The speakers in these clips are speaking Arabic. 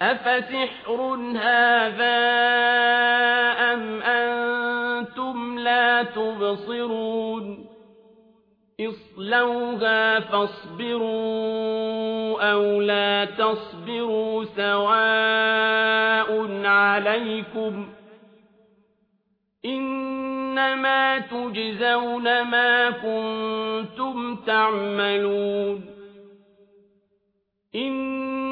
أفسحر هذا أم أنتم لا تبصرون اصلوها فاصبروا أو لا تصبروا سواء عليكم إنما تجزون ما كنتم تعملون إن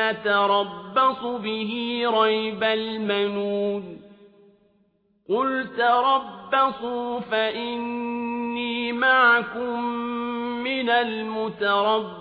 نتربص به ريب المنون. قل تربصوا فإني معكم من المتربصين.